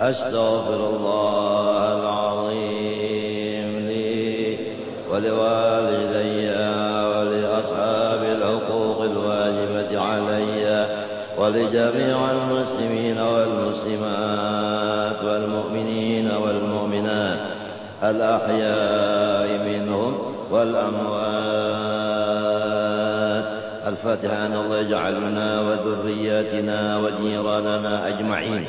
أستغفر الله العظيم لي ولوالدي ولأصحاب الحقوق الواجبة علي ولجميع المسلمين والمسلمات والمؤمنين والمؤمنات الأحياء منهم والأموات. الفاتحة أن الله يجعلنا وذرياتنا وجيراننا أجمعين.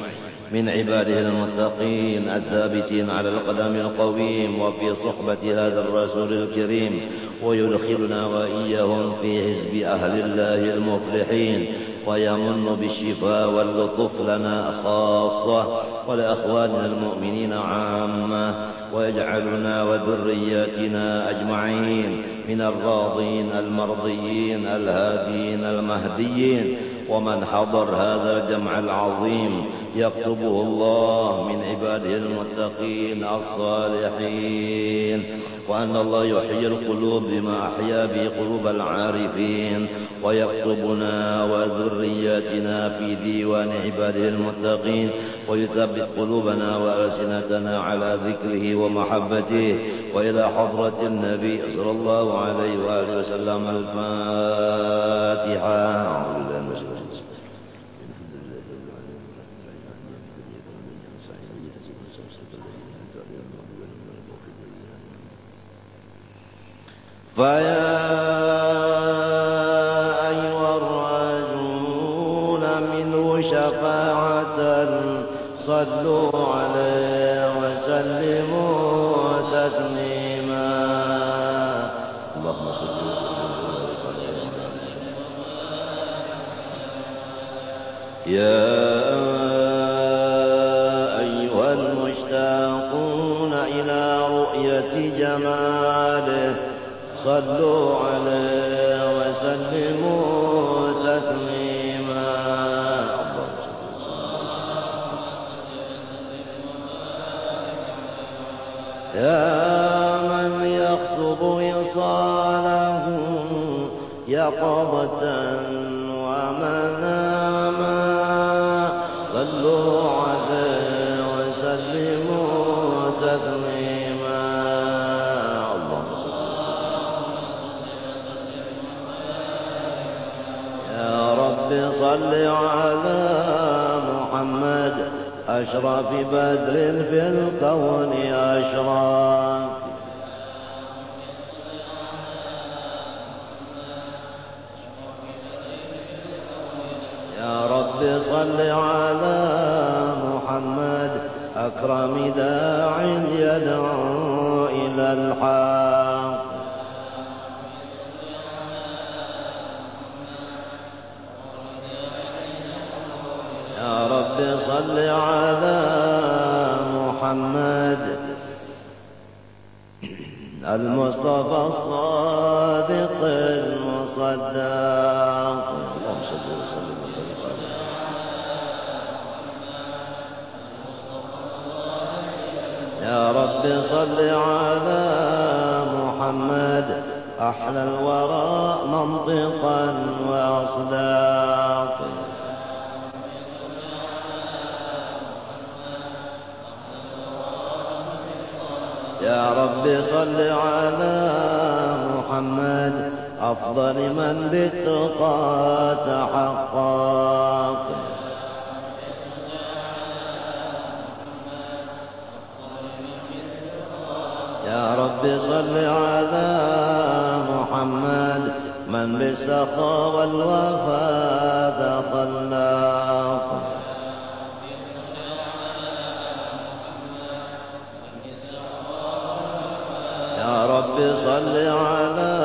من عباده المتقين الثابتين على القدم القويم وفي صحبة هذا الرسول الكريم ويدخلنا وإياهم في حزب أهل الله المفلحين ويمن بالشفاء واللطف لنا خاصة ولأخواننا المؤمنين عامة ويجعلنا وذرياتنا أجمعين من الراضين المرضيين الهادين المهديين ومن حضر هذا الجمع العظيم يكتبه الله من عباده المتقين الصالحين. وأن الله يحيي القلوب بما أحيا به قلوب العارفين. ويكتبنا وذرياتنا في ديوان عباده المتقين. ويثبت قلوبنا وألسنتنا على ذكره ومحبته. وإلى حضرة النبي صلى الله عليه وآله وسلم الفاتحة. فيا أيها الراجون منه شفاعة صلوا عليه وسلموا تسليما اللهم صل يا أيها المشتاقون إلى رؤية جماله صلوا عليه وسلموا تسليما. يا من يخطب وصاله يقظة صل على محمد أشرف بدر في الكون أشرف يا رب صل على محمد أكرم داع يدعو إلى الحق. صل على محمد. المصطفى الصادق المصدق. اللهم صل وسلم. يا رب صل على محمد. أحلى الورى منطقا وأصداقا يا رب صل على محمد أفضل من بالتقى تحقق يا رب صل على محمد من بالسخاء والوفاء تخلق صل على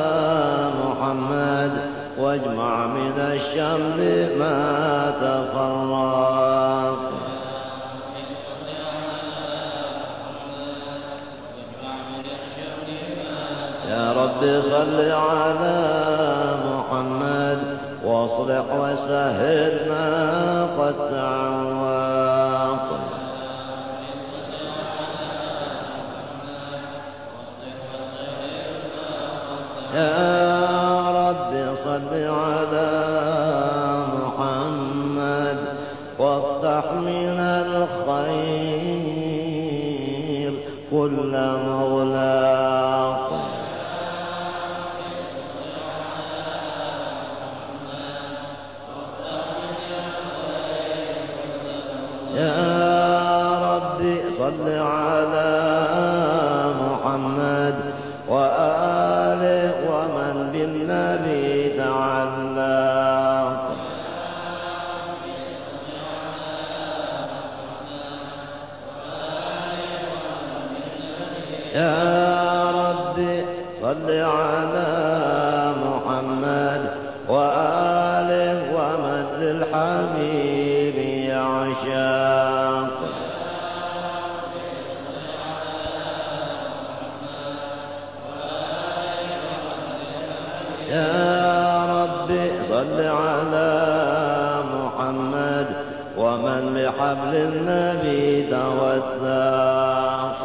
محمد واجمع من الشمل ما تفرق. يا رب صل على محمد واصلح وسهل ما قد بحبل النبي توثق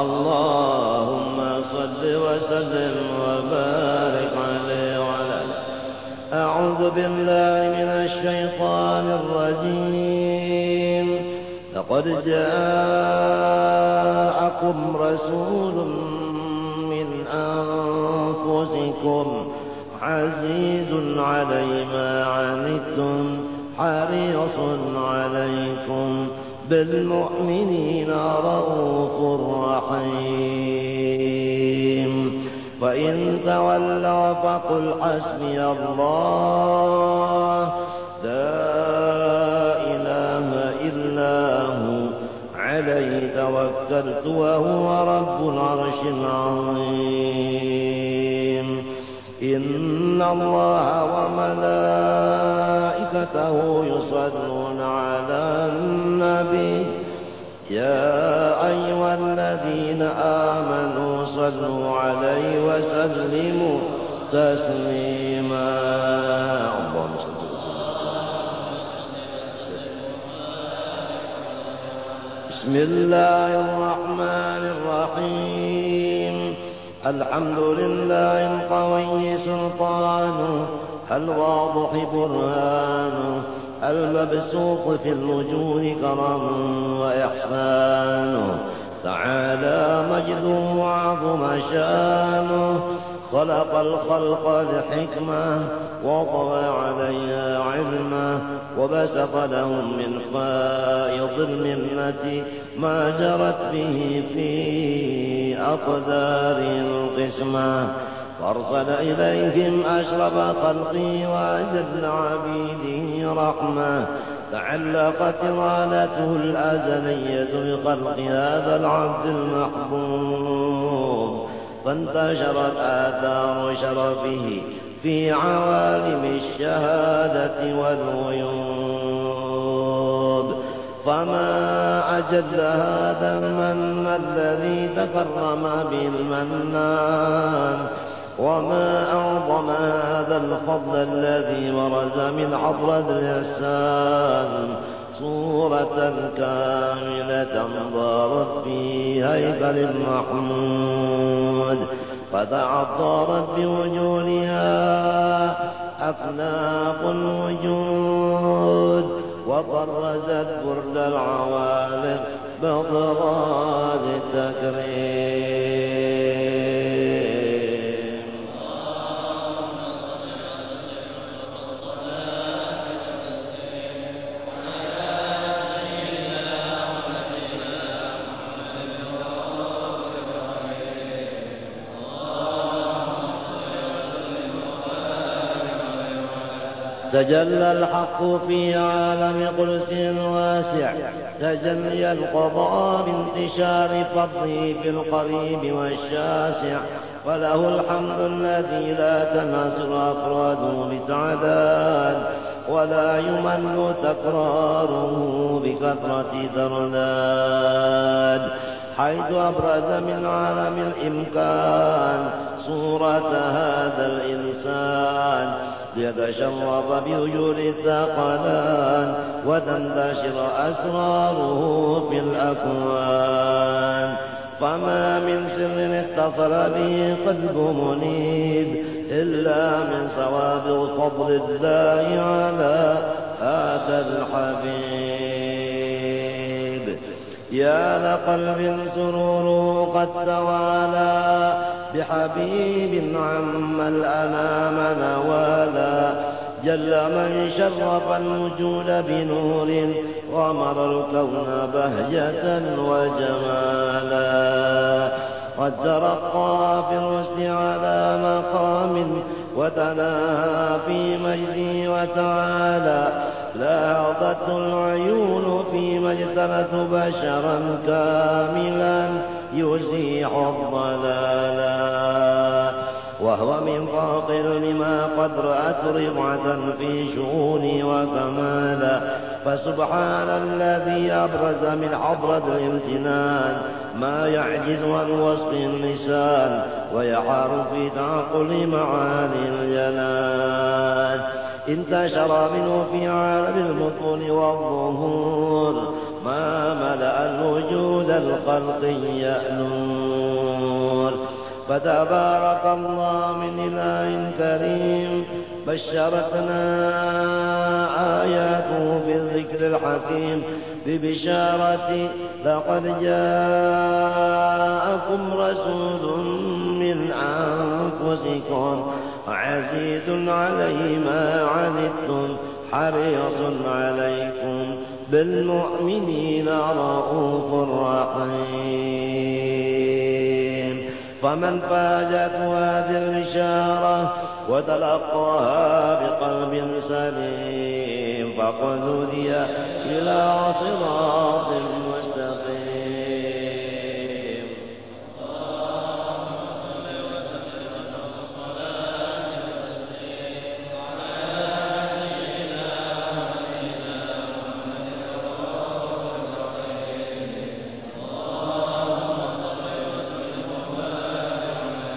اللهم صل وسلم وبارك عليه وعلى أعوذ بالله من الشيطان الرجيم. لقد جاءكم رسول أنفسكم عزيز علي ما عنتم حريص عليكم بالمؤمنين رؤوف رحيم. فإن تولوا فقل حسبي الله لا إله إلا هو عليه توكلت وهو رب العرش العظيم. إن الله وملائكته يصلون على النبي يا أيها الذين آمنوا صلوا عليه وسلموا تسليما اللهم صل بسم الله الرحمن الرحيم. الحمد لله القوي سلطانه الواضح برهانه المبسوط في الوجوه كرم وإحسانه تعالى مجده وعظم شانه خلق الخلق لحكمة وطوى عليها علمه وبسط لهم من فائض المنة ما جرت به في أقدار القسمة. فأرسل إليهم أشرف خلقه وأجل عبيده رحمة. تعلقت إرادته الأزلية بخلق هذا العبد المحبوب. فانتشرت آثار شرفه في عوالم الشهادة والغيوب فما أجل هذا المن الذي تكرم به المنان وما أعظم هذا الفضل الذي برز من حضرة الإحسان صورة كاملة ضارت في هيكل محمود فتعطرت بوجودها أفلاق الوجود. وطرزت برد العوالم بأضراد التكريم. تجلى الحق في عالم قدس واسع تجلي القضاء بانتشار فضله في القريب والشاسع. وله الحمد الذي لا تنحصر أفراده بتعداد ولا يمل تكراره بكثرة ترداد حيث أبرز من عالم الإمكان صورة هذا الإنسان. ليتشرف بوجود الثقلان وتنتشر أسراره في الأكوان. فما من سر اتصل به قلب منيب إلا من سوابغ فضل الله على هذا الحبيب. يا لقلب سرور قد توالى بحبيب عم الأنام نوالا جل من شرف الوجود بنور غمر الكون بهجة وجمالا قد ترقى في الرشد على مقام وتناهى في مجدي وتعالى لاحظت العيون فيما اجتنت بشرا كاملا يزيح الضلالا وهو من فاقر لما قد رأت رضعة في شؤوني وكمالا فسبحان الذي أبرز من حضرة الامتنان ما يعجز عن وصف اللسان ويحار في تعقل معاني الجنان انتشر منه في عالم البطون والظهور ما ملأ الوجود الخلق يأنور فتبارك الله من إله كريم بشرتنا آياته في الذكر الحكيم ببشارة لقد جاءكم رسول من أنفسكم عزيز عليه ما عنتم حريص عليكم بالمؤمنين رؤوف رحيم. فمن فاجت هذه البشارة وتلقاها بقلب سليم فقد هدي إلى صراط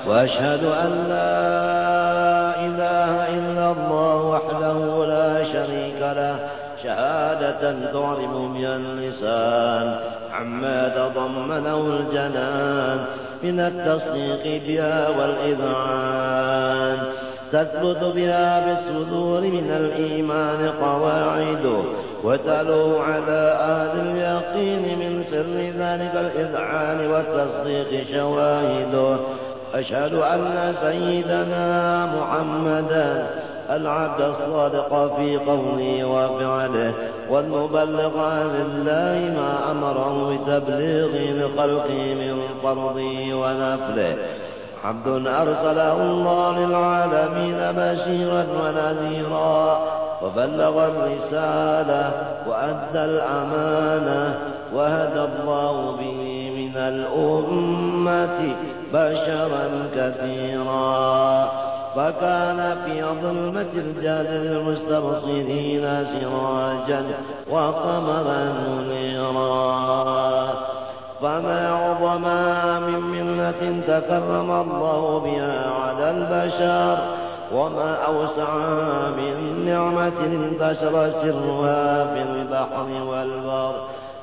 وأشهد أن لا إله إلا الله وحده لا شريك له. شهادة تعرف بها اللسان. عما تضمنه الجنان. من التصديق بها والإذعان. تثبت بها بالصدور من الإيمان قواعده وتلو على أهل اليقين من سر ذلك الإذعان والتصديق شواهده أشهد أن سيدنا محمدا العبد الصادق في قوله وفعله والمبلغ عن الله ما أمره بتبليغ لخلقه من فرضه ونفله. عبد أرسله الله للعالمين بشيرا ونذيرا وبلغ الرسالة وأدى الأمانة وهدى الله به من الأمة. بشرا كثيرا. فكان في ظلمة الجهل للمستبصرين سراجا وقمرا منيرا. فما عظما من منة تكرم الله بها على البشر وما أوسع من نعمة انتشر سرها في البحر والبر.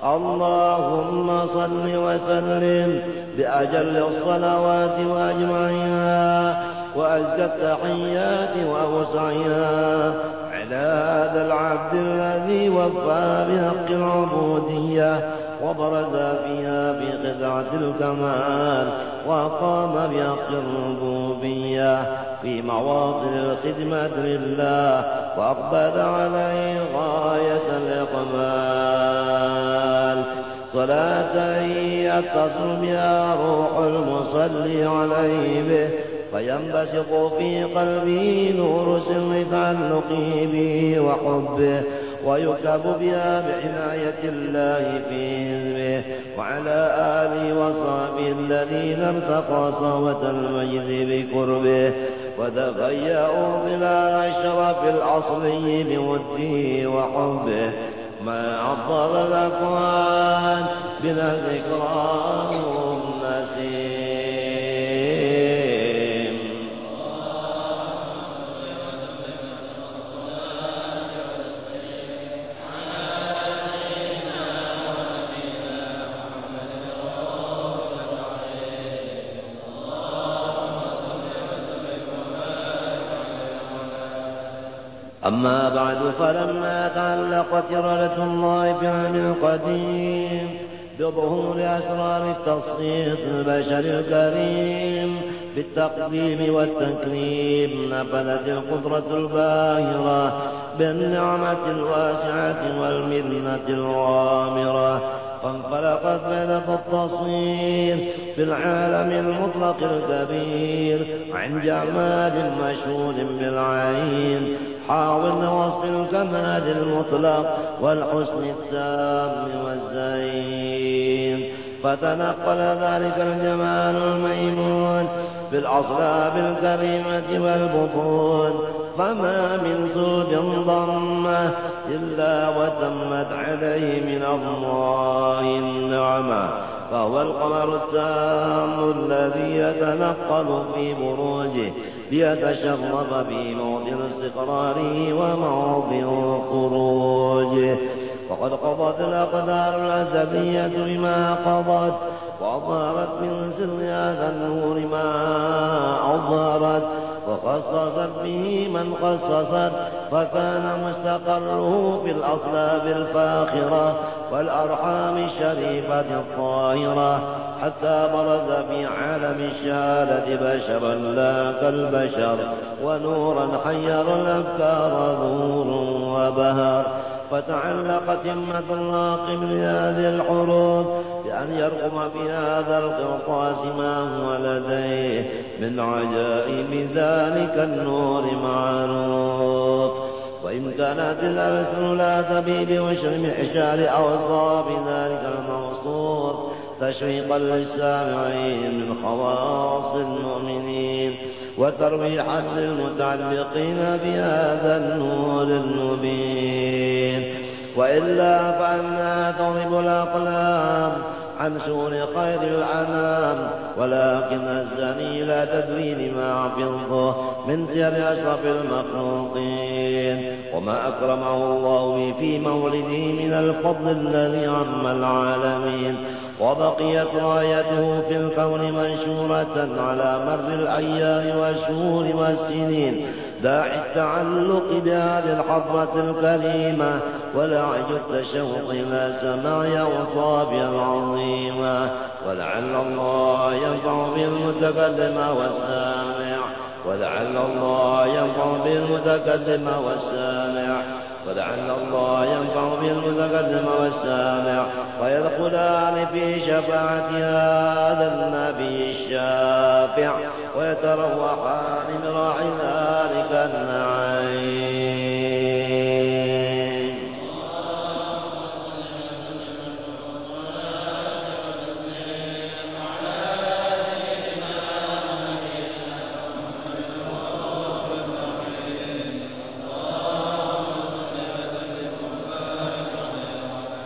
اللهم صل وسلم بأجل الصلوات وأجمعها وأزكى التحيات وأوسعها على هذا العبد الذي وفى بحق العبودية وبرز فيها في قطعة الكمال وقام بحق الربوبية في مواطن الخدمة لله وأقبل عليه غاية الإقبال. صلاة يتصل بها روح المصلي عليه به فينبسط في قلبه نور سر تعلقه به وحبه ويكتب بها بعناية الله في علمه وعلى آله وصحبه الذين ارتقى صوة المجد بقربه. وتفيأوا ظلال الشرف الأصلي بوده وحبه. ما عطر الأكوان بلا ذكراهم أما بعد فلما تعلقت إرادة الله العلم القديم بظهور أسرار التصخيص البشر الكريم بالتقديم والتكريم نفذت القدرة الباهرة بالنعمة الواسعة والمنة الغامرة. فانفلقت بينة التصوير في العالم المطلق الكبير عن جمال مشهود بالعين. حاول وصف الكمال المطلق والحسن التام والزين. فتنقل ذلك الجمال الميمون بالأصلاب الكريمة والبطون. فما من زوج ضمه إلا وتمت عليه من الله النعمة. فهو القمر التام الذي يتنقل في بروجه. ليتشرف في موطن استقراره وموضع خروجه وقد قضت الأقدار الأزلية بما قضت وأظهرت من سر هذا النور ما أظهرت. وخصصت به من خصصت فكان مستقره في الأصلاب الفاخرة والأرحام الشريفة الطاهرة حتى برز في عالم الشهادة بشرا لا كالبشر ونورا حير الأفكار نور وبهر فتعلقت همة الراقب لهذه الحروف بأن يرقم في هذا القرطاس ما هو لديه من عجائب ذلك النور معروف. وإن كانت الألسن لا تبي بوشر محشار أوصاف ذلك الموصوف تشويقا للسامعين من خواص المؤمنين. وترويحا للمتعلقين بهذا النور المبين. وإلا فأنا تضرب الأقلام عن سور خير الأنام ولكن الزني لا تدري لما حفظه من سير أشرف المخلوقين. وما أكرمه الله في مولده من الفضل الذي عم العالمين. وبقيت رايته في الكون منشورة على مر الأيام والشهور والسنين. داعي التعلق بهذه الحضرة الكريمة ولعج التشوق إلى سماع أوصافها العظيمة. ولعل الله ينفع بالمتكلم والسامع. ولعل الله ينفع بالمتكلم والسامع. ولعل الله ينفع بالمتقدم والسامع. ويدخلان في شفاعة هذا النبي الشافع. ويتروحان من راعي ذلك النعيم.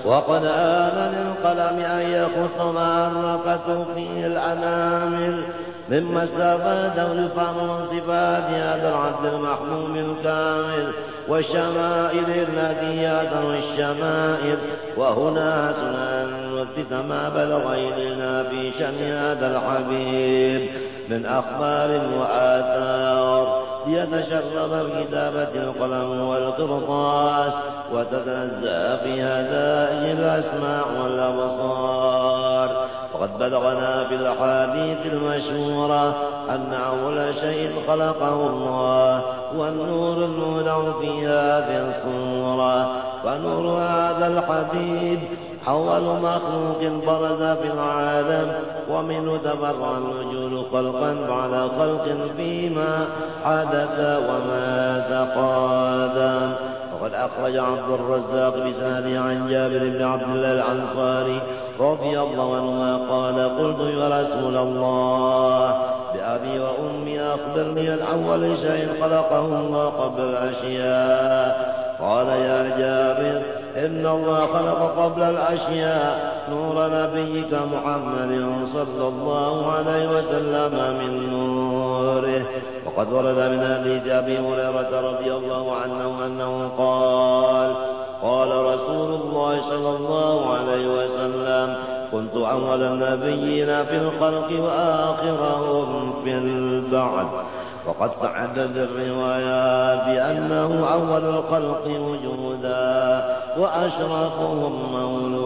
وقد آن للقلم أن يخط ما أرقته فيه الأنامل مما استفاده الفهم من صفات هذا العبد المحموم الكامل والشمائل التي يأثر الشمائل. وهنا سنن نثبت ما بلغ إلينا في شأن هذا الحبيب من أخبار وآثار. ليتشرف بكتابة القلم والقرطاس وتتنزأ في هذه الأسماء والأبصار. وقد بلغنا في الأحاديث المشهورة أن أول شيء خلقه الله والنور المولع في هذه الصورة. ونور هذا الحبيب أول مخلوق برز في العالم ومنه تفرع الوجود خلقا بعد خلق فيما حدث وما تقادم وقد أخرج عبد الرزاق بسنده عن جابر بن عبد الله الأنصاري رضي الله عنهما قال قلت يا رسول الله بأبي وأمي أخبرني الأول شيء خلقه الله قبل الأشياء. قال يا جابر إن الله خلق قبل الأشياء. نور نبيك محمد صلى الله عليه وسلم من نوره. وقد ورد من حديث أبي هريرة رضي الله عنه أنه قال قال رسول الله صلى الله عليه وسلم كنت أول النبيين في الخلق وآخرهم في البعث وقد تعدد الروايات بأنه أول الخلق وجودا وأشرفهم مولودا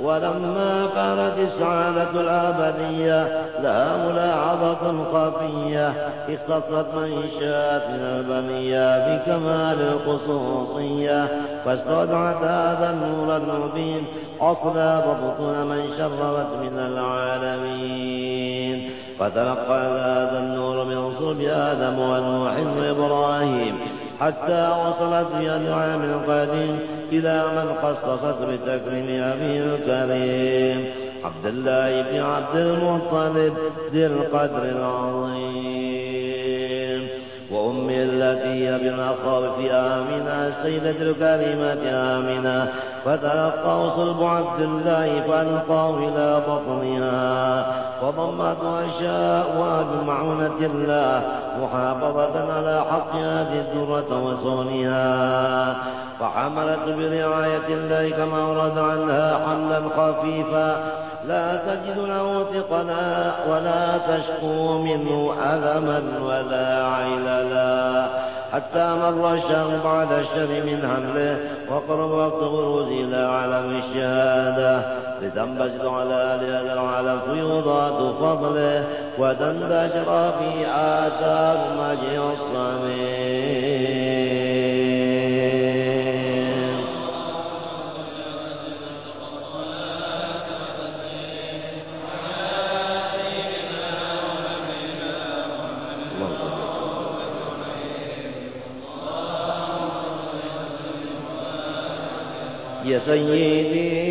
ولما كانت السعادة الأبدية لها ملاحظة خفية اختصت من شاءت من البنية بكمال الخصوصية فاستودعت هذا النور المبين أصلاب بطون من شرفت من العالمين. فتلقى هذا النور من صلب آدم ونوح وإبراهيم حتى وصلت في عام القديم إلى من خصصت بتكريم أبيه الكريم. عبد الله بن عبد المطلب ذي القدر العظيم. وأمي التي هي بمخاوف آمنة سيدة الكلمات آمنة. فتلقاه صلب عبد الله فألقاه إلى بطنها. فضمت وأشاء بمعونة الله محافظة على حق هذه الدرة وصونها. فحملت برعاية الله كما ورد عنها حملا خفيفا. لا تجد له ثقلا ولا تشكو منه ألما ولا عللا. حتى مر الشهر بعد الشر من حمله وقرب وقت غروز إلى عالم الشهادة. لتنبسط على هذا العالم فيوضات فضله وتنتشر في آثار مجيء الصميم يا سيدي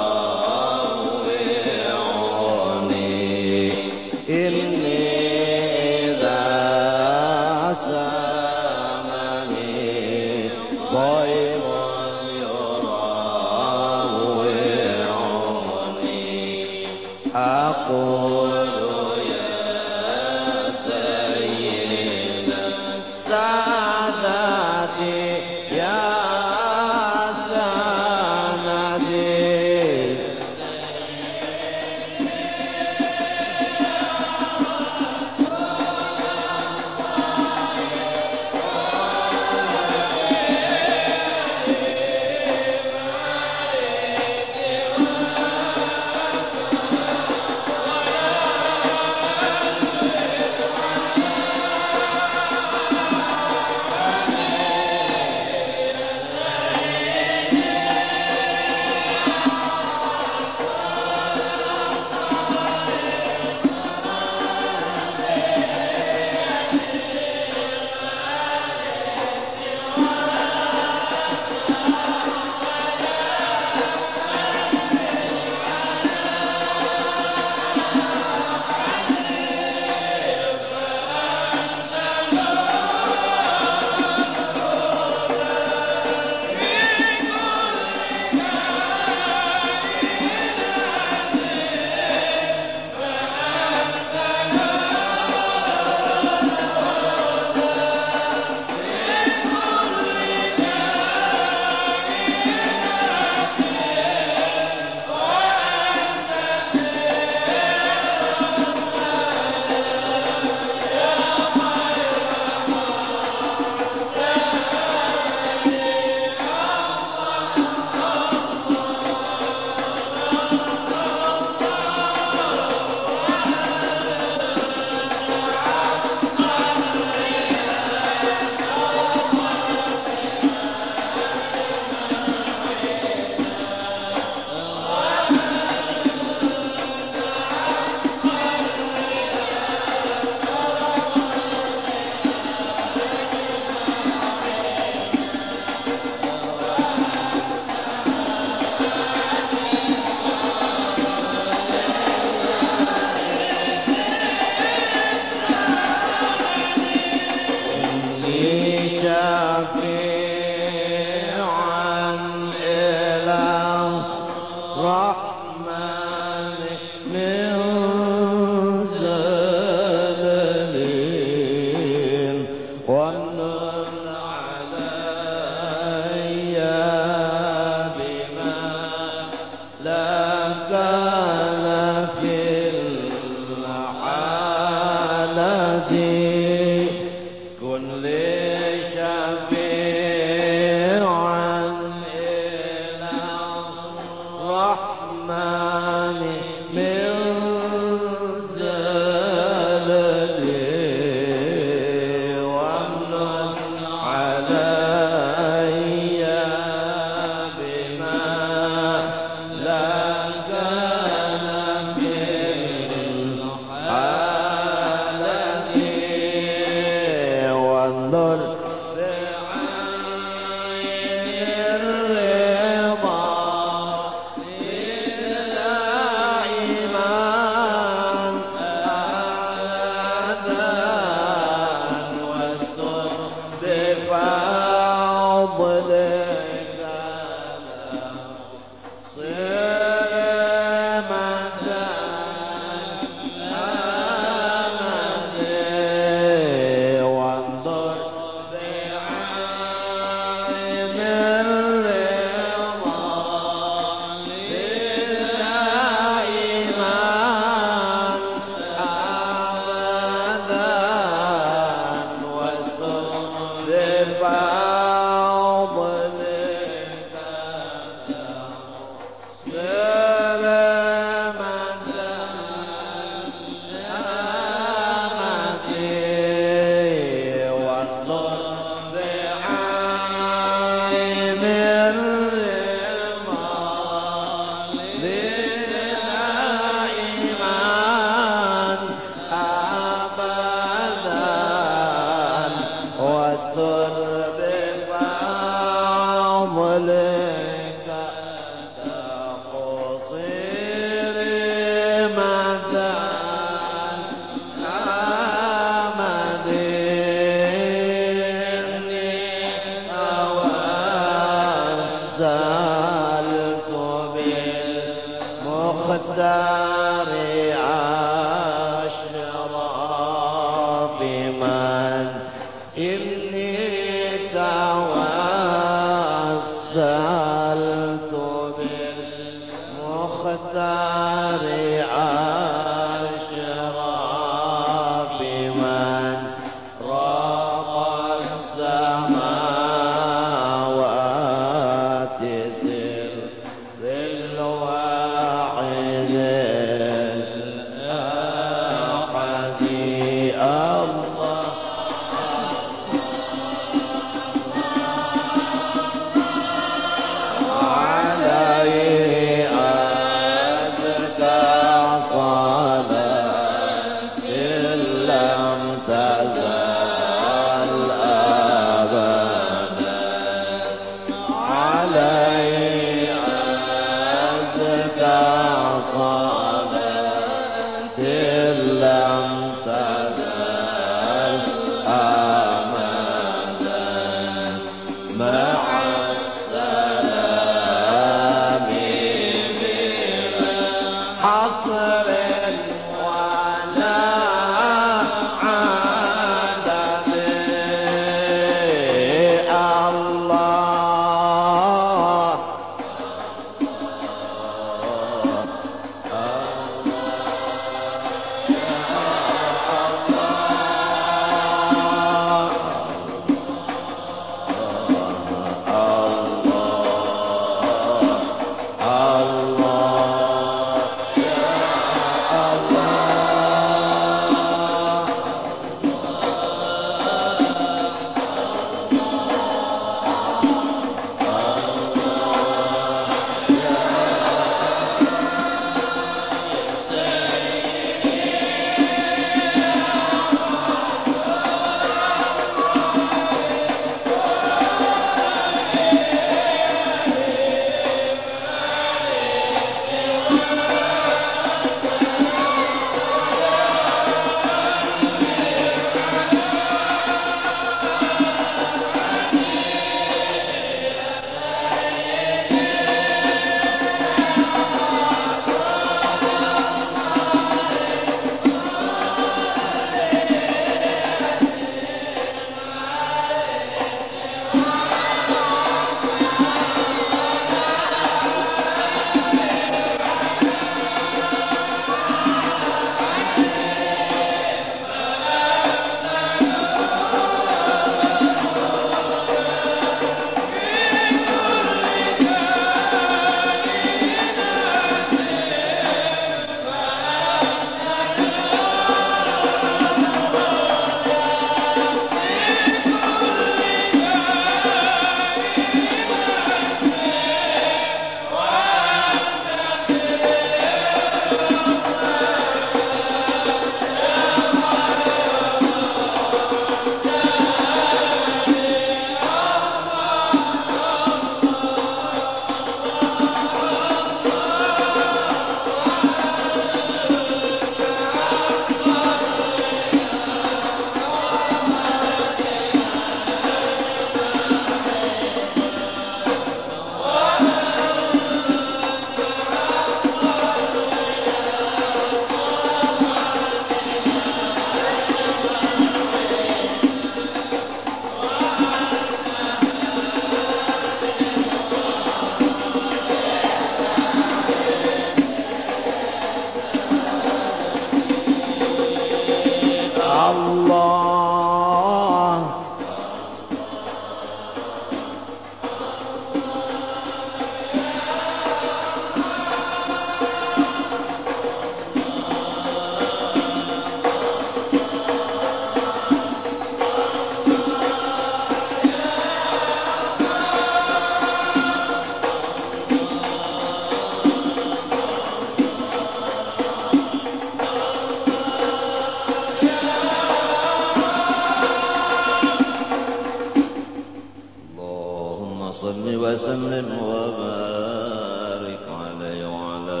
وصل وسلم وبارك عليه وعلى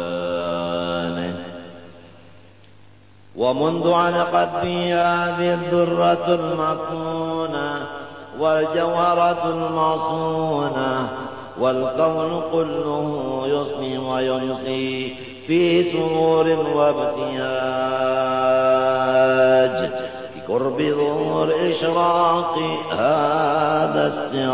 آله. ومنذ علقت في هذه الذرة المكنونة والجوهرة المصونة والكون كله يصني ويمسي في سرور وابتهاج بقرب ظهور إشراق هذا السراج.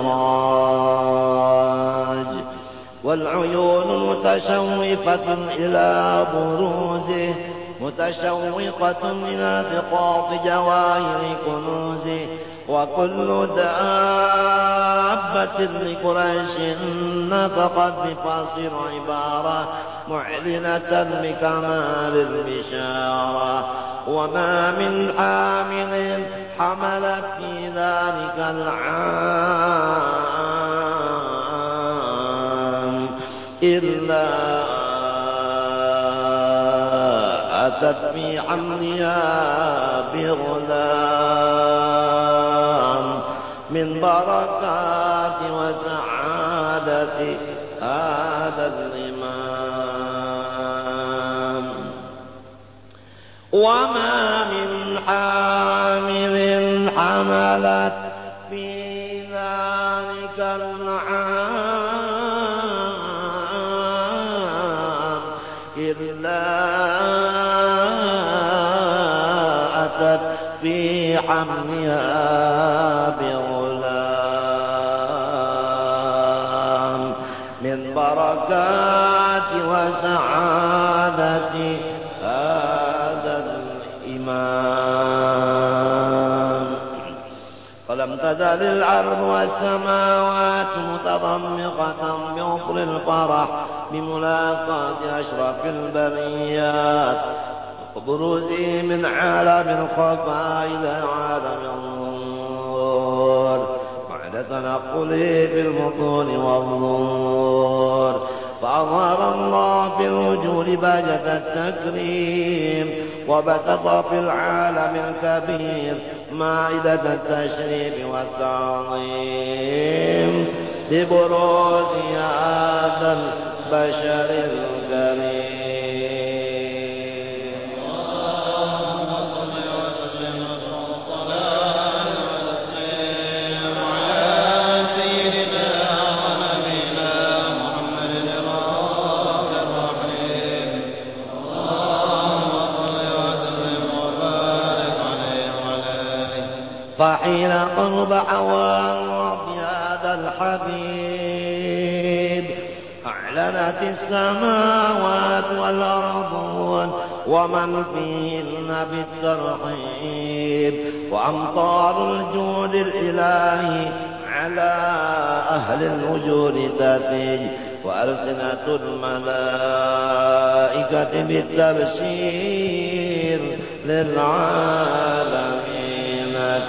والعيون متشوفة إلى بروزه متشوقة من التقاط جواهر كنوزه. وكل دابة لقريش نطقت بفاصل عبارة معلنة بكمال البشارة. وما من حامل حملت في ذلك العام إلا أتت في حملها من بركات وسعادة هذا الإمام. وما من حامل حملت في ذلك العام إلا أتت في حملها من بركات وسعادة هذا الإمام. فلم تزل الأرض والسماوات متضمقة بغفر الفرح بملاقاة أشرف البريات. وبروزه من عالم الخفاء إلى عالم النور بعد تنقله في البطون والنور فأظهر الله في الوجود بهجة التكريم وبسط في العالم الكبير مائدة التشريف والتعظيم. ببروز هذا البشر فحين قرب حوار هذا الحبيب أعلنت السماوات والأرض ومن فيهن بالترحيب وأمطار الجود الإلهي على أهل الوجود تفيج وألسنة الملائكة بالتبشير للعالمين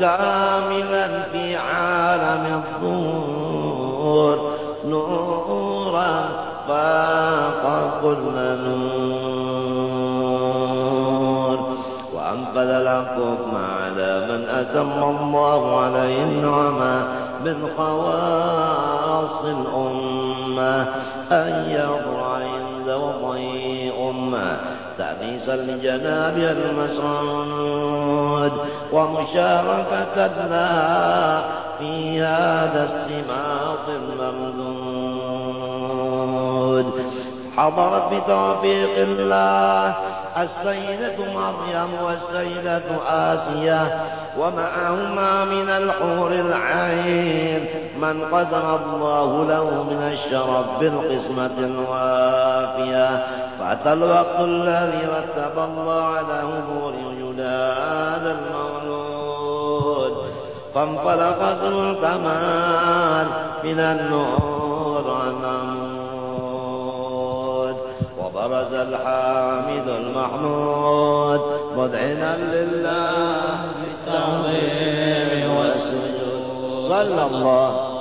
كاملا في عالم الظهور نورا فاق كل نور. وأنفذ الحكم على من أتم الله عليه النعمة من خواص الأمة. أن يضع عند وضعي أمة تأنيسا لجناب المسعود ومشاركة لها في هذا السماط الممدود. حضرت بتوفيق الله السيدة مريم والسيدة آسية ومعهما من الحور العين. من قسم الله له من الشرف بالقسمة الوافية. فأتى الوقت الذي رتب الله على أمور هدى هذا المولود. فانطلق اسم الكمال من النور النمود وبرز الحامد المحمود مذعنا لله بالتعظيم والسجود. صلى الله عليه وسلم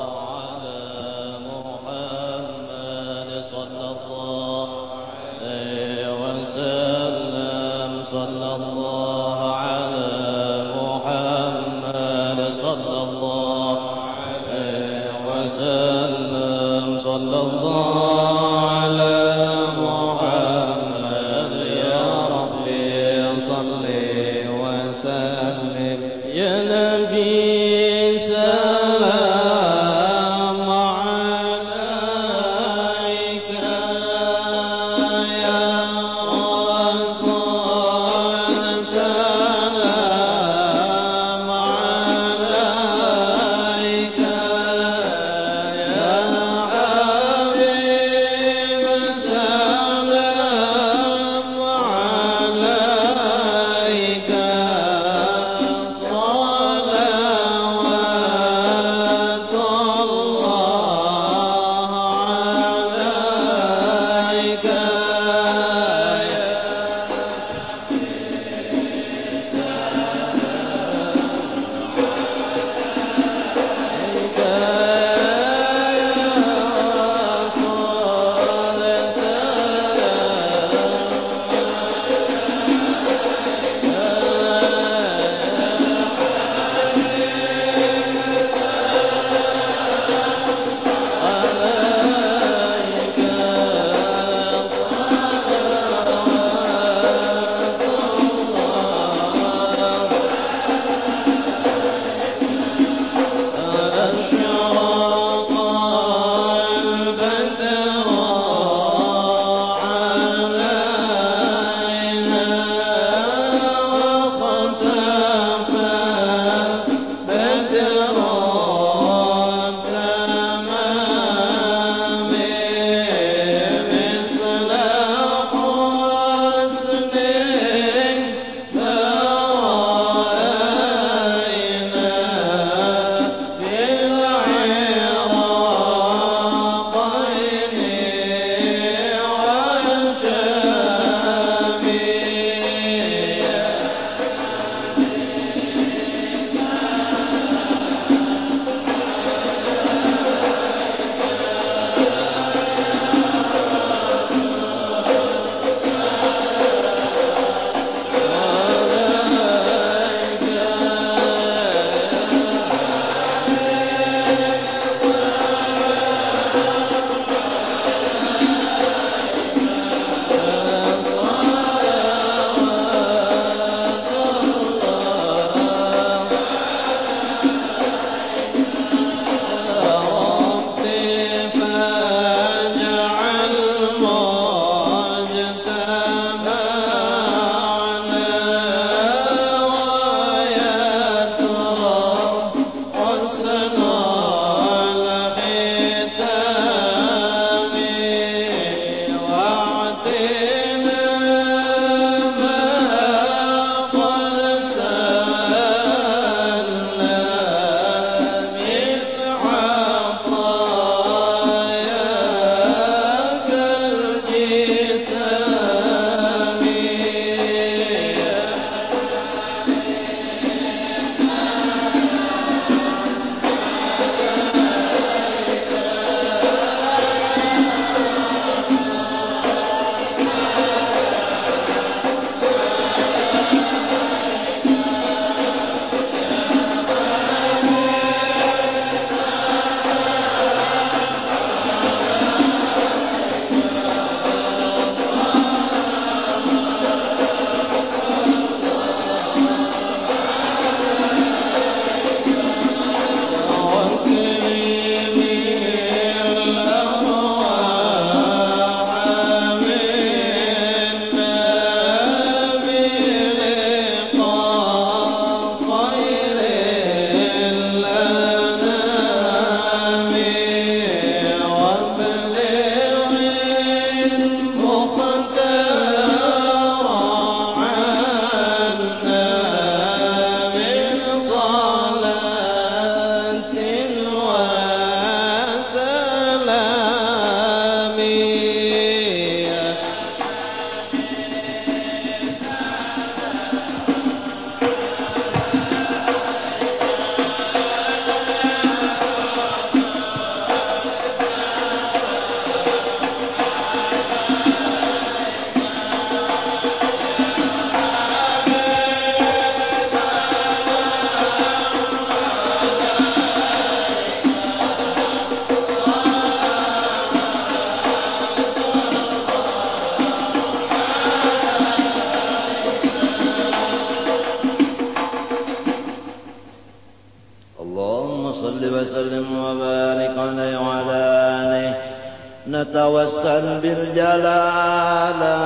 بالجلالة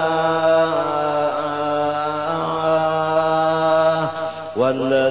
والذي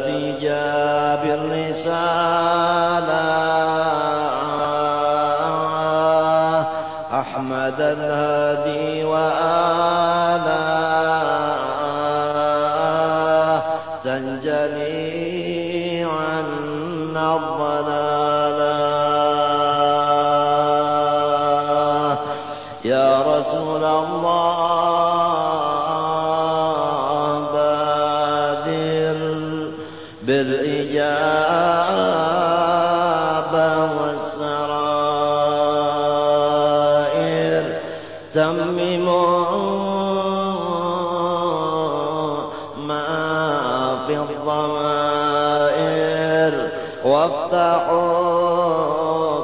وافتحوا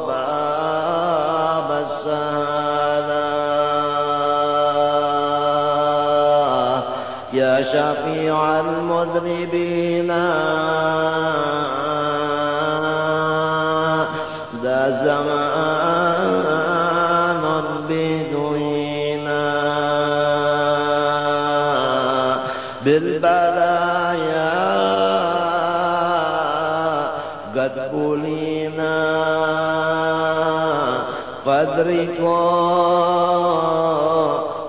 باب السلام يا شفيع المذنبين ذا زمان بدوينا بالبلايا فادركوا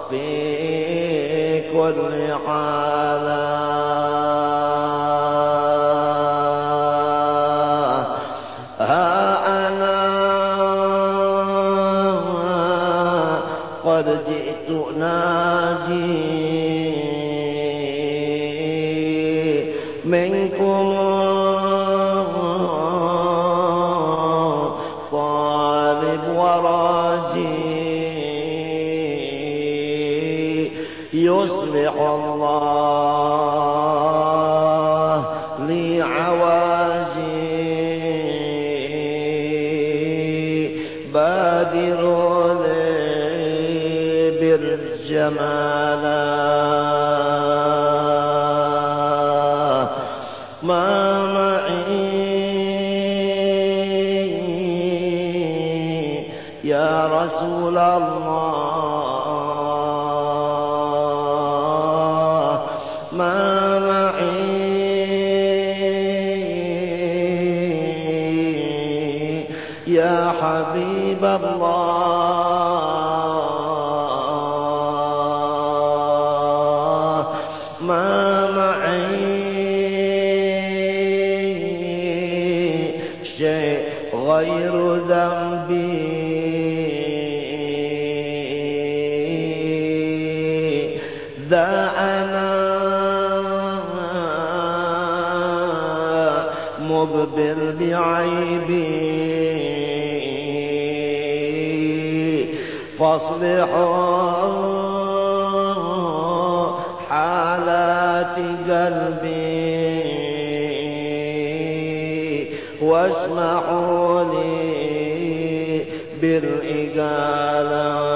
في كل حالة. ها أنا قد جئت ناجي منكم يصلح الله لي عواجي بادر لي بالجمال مقبل بعيبي. فاصلحوا حالات قلبي. واسمحوا لي بالإقالة.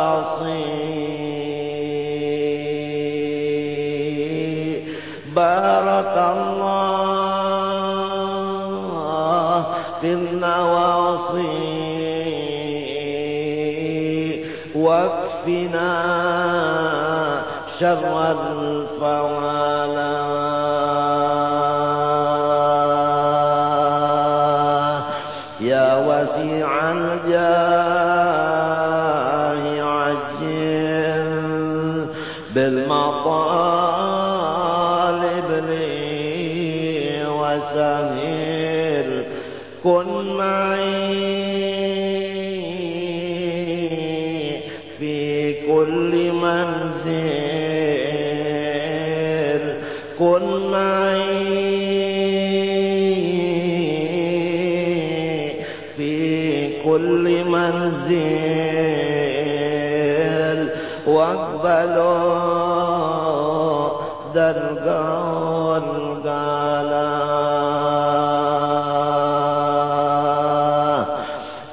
خلاصي بارك الله في النواصي واكفنا شر كل منزل واقبلوا ذا القلقلة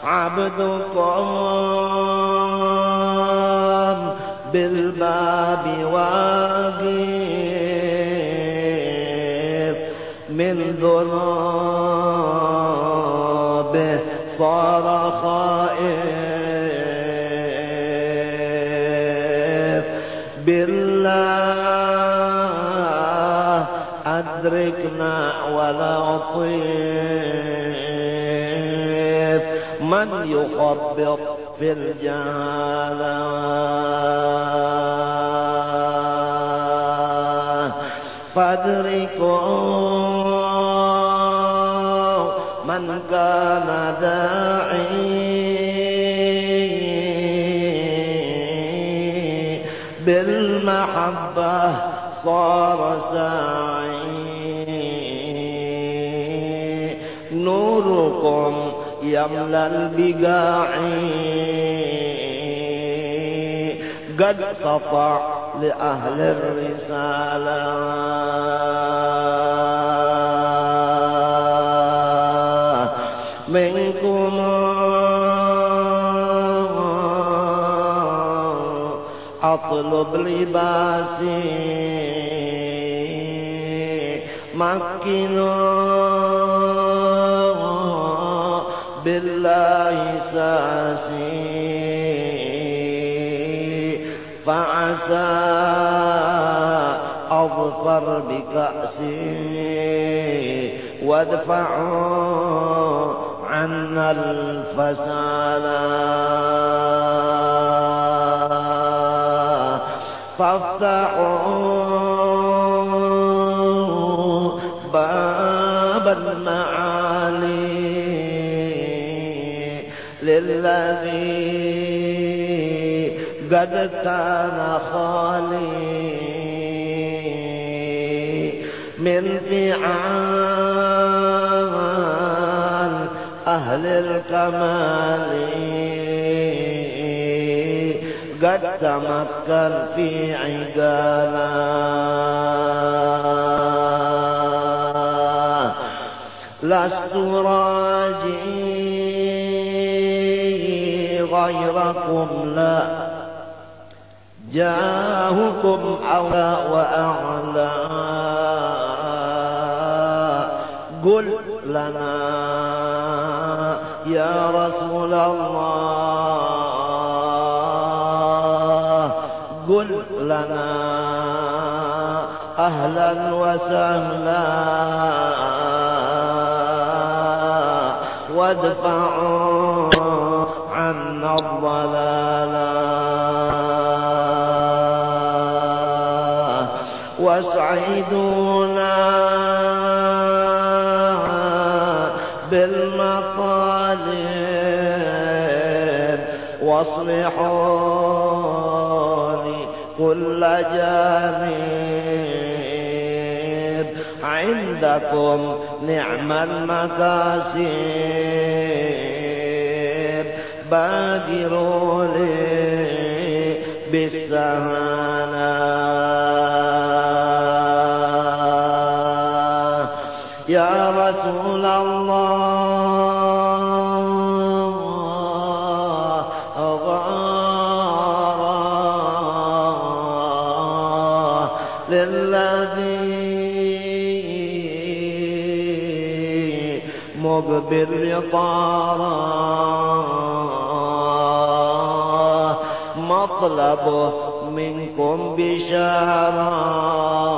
عبدكم بالباب واقف. من ذنوبه صار خائف بالله أدركنا ولا طيف. من يخبط في الجهالة؟ فادركوا. من كان داعي بالمحبة صار ساعي نوركم يملى البقاع. قد سطع لأهل الرسالة. لباسي مكنوا بالله ساسي. فعسى أظفر بكأسي. وادفعوا عنا الفسادا فافتحوا باب المعالي للذي قد كان خالي من فعال أهل الكمال. تمكن في عقالا. لست راجي غيركم لا. جاهكم أولى وأعلى. قل لنا يا رسول الله. لنا أهلا وسهلا. وادفعوا عنا الضلالا واسعدونا بالمطالب. واصلحوني كل جانب عندكم نعم المكاسب. بادروا لي بالسهالة طارا مطلبه منكم بشارة.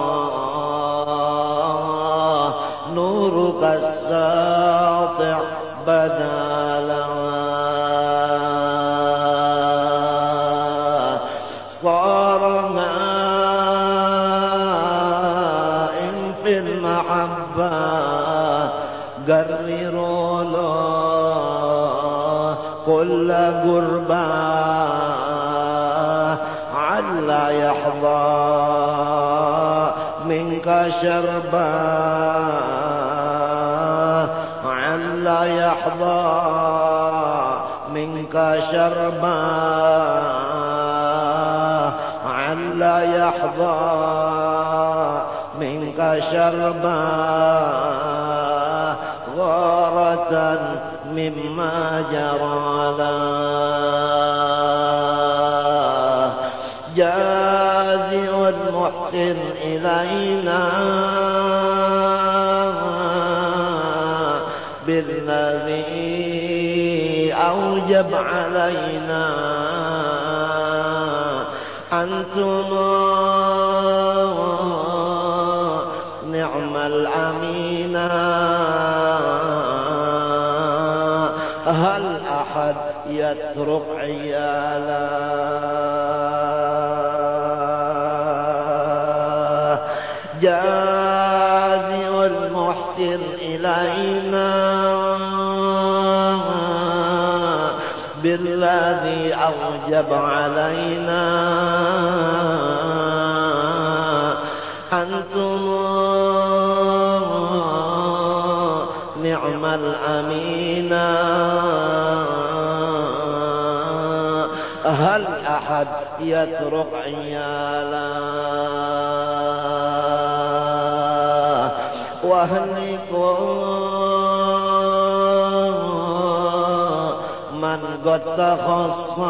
شربا علا يحظى منك شربا غارة مما جرى له جازئ المحسن إلينا بالذي أوجب علينا أنتم نعم الأمينا هل أحد يترك عيالا؟ بالذي أوجب علينا أنتم نعم الأمينا هل أحد يترك عيالا؟ واهلكوا قد تخصم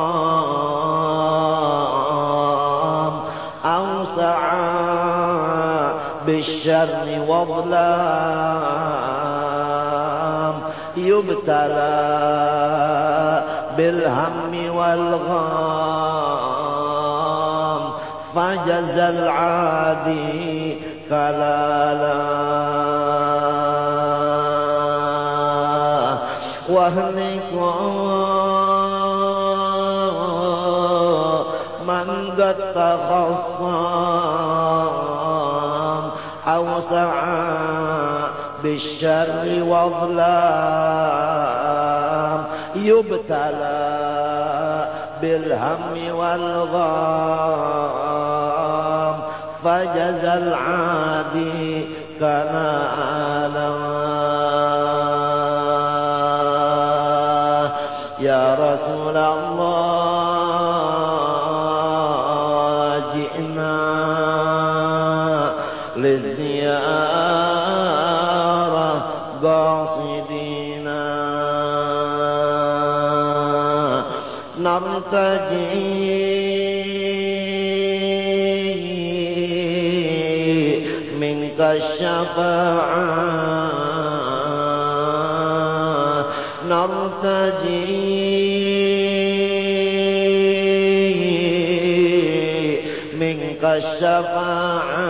أو سعى بالشر وظلام. يبتلى بالهم والغام فجز العادي كلالا واهلكوا من قد تخصم أو سعى بالشر وظلام يبتلى بالهم والغام فجز العادي كنالا يا رسول الله. نرتجي منك الشفاعة. نرتجي منك الشفاعة.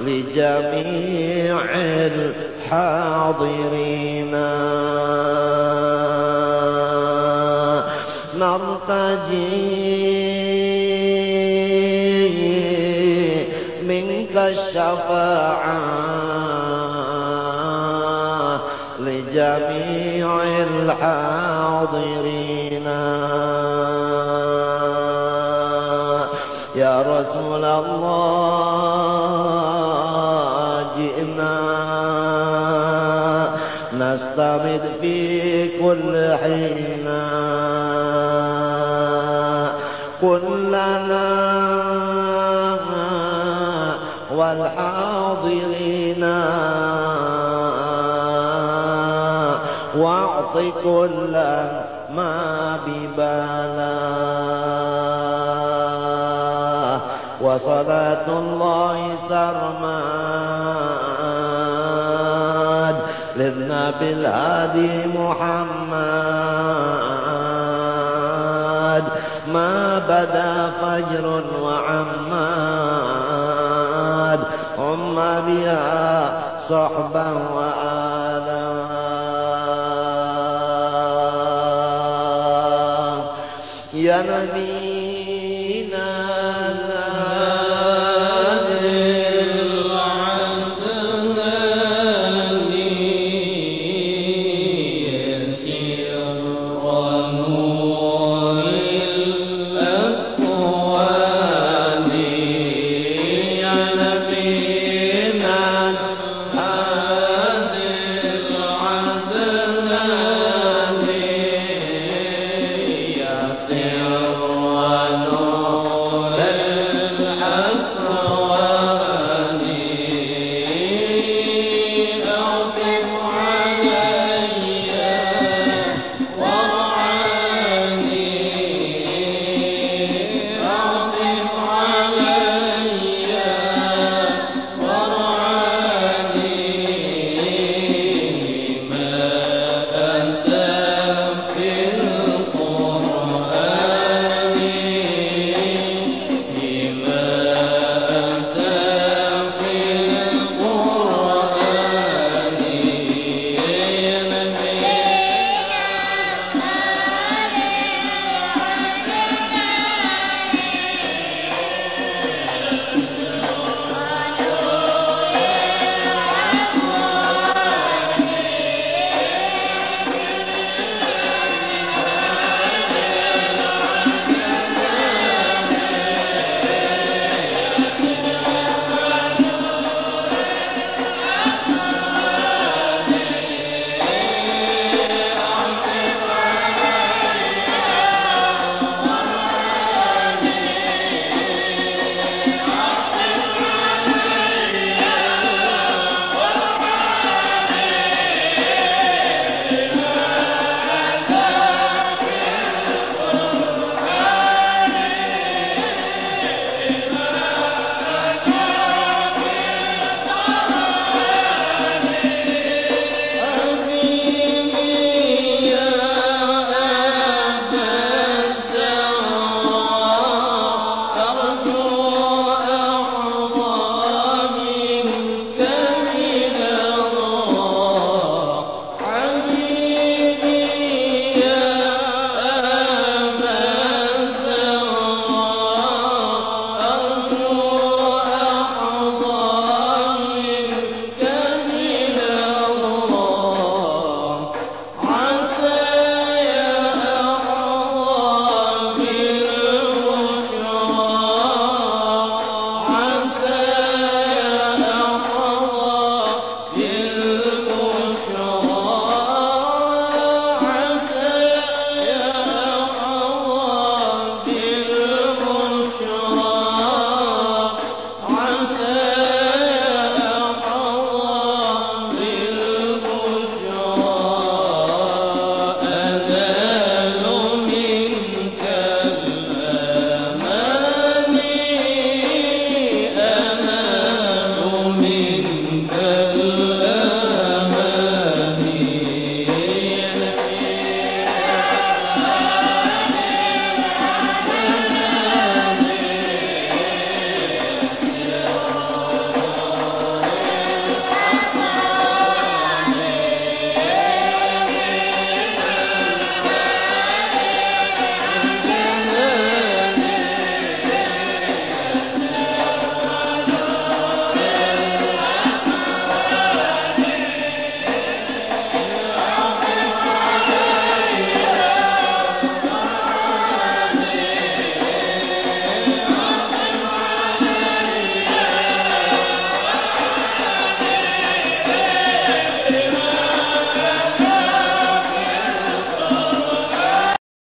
لجميع الحاضرين. منك الشفاعة لجميع الحاضرين. يا رسول الله جئنا نستمد في كل حين. كل ما ببالا. وصلاة الله سرماد للنبي الهادي محمد. ما بدا فجر وعماد. هم بها وآل la la